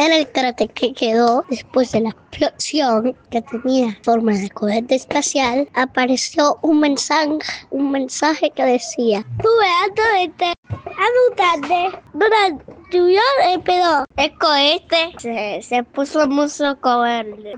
En el cráter que quedó después de la explosión, que tenía forma de cohete espacial, apareció un mensaje, un mensaje que decía: Sube alto de durante lluvia, pero el cohete se, se puso mucho verde.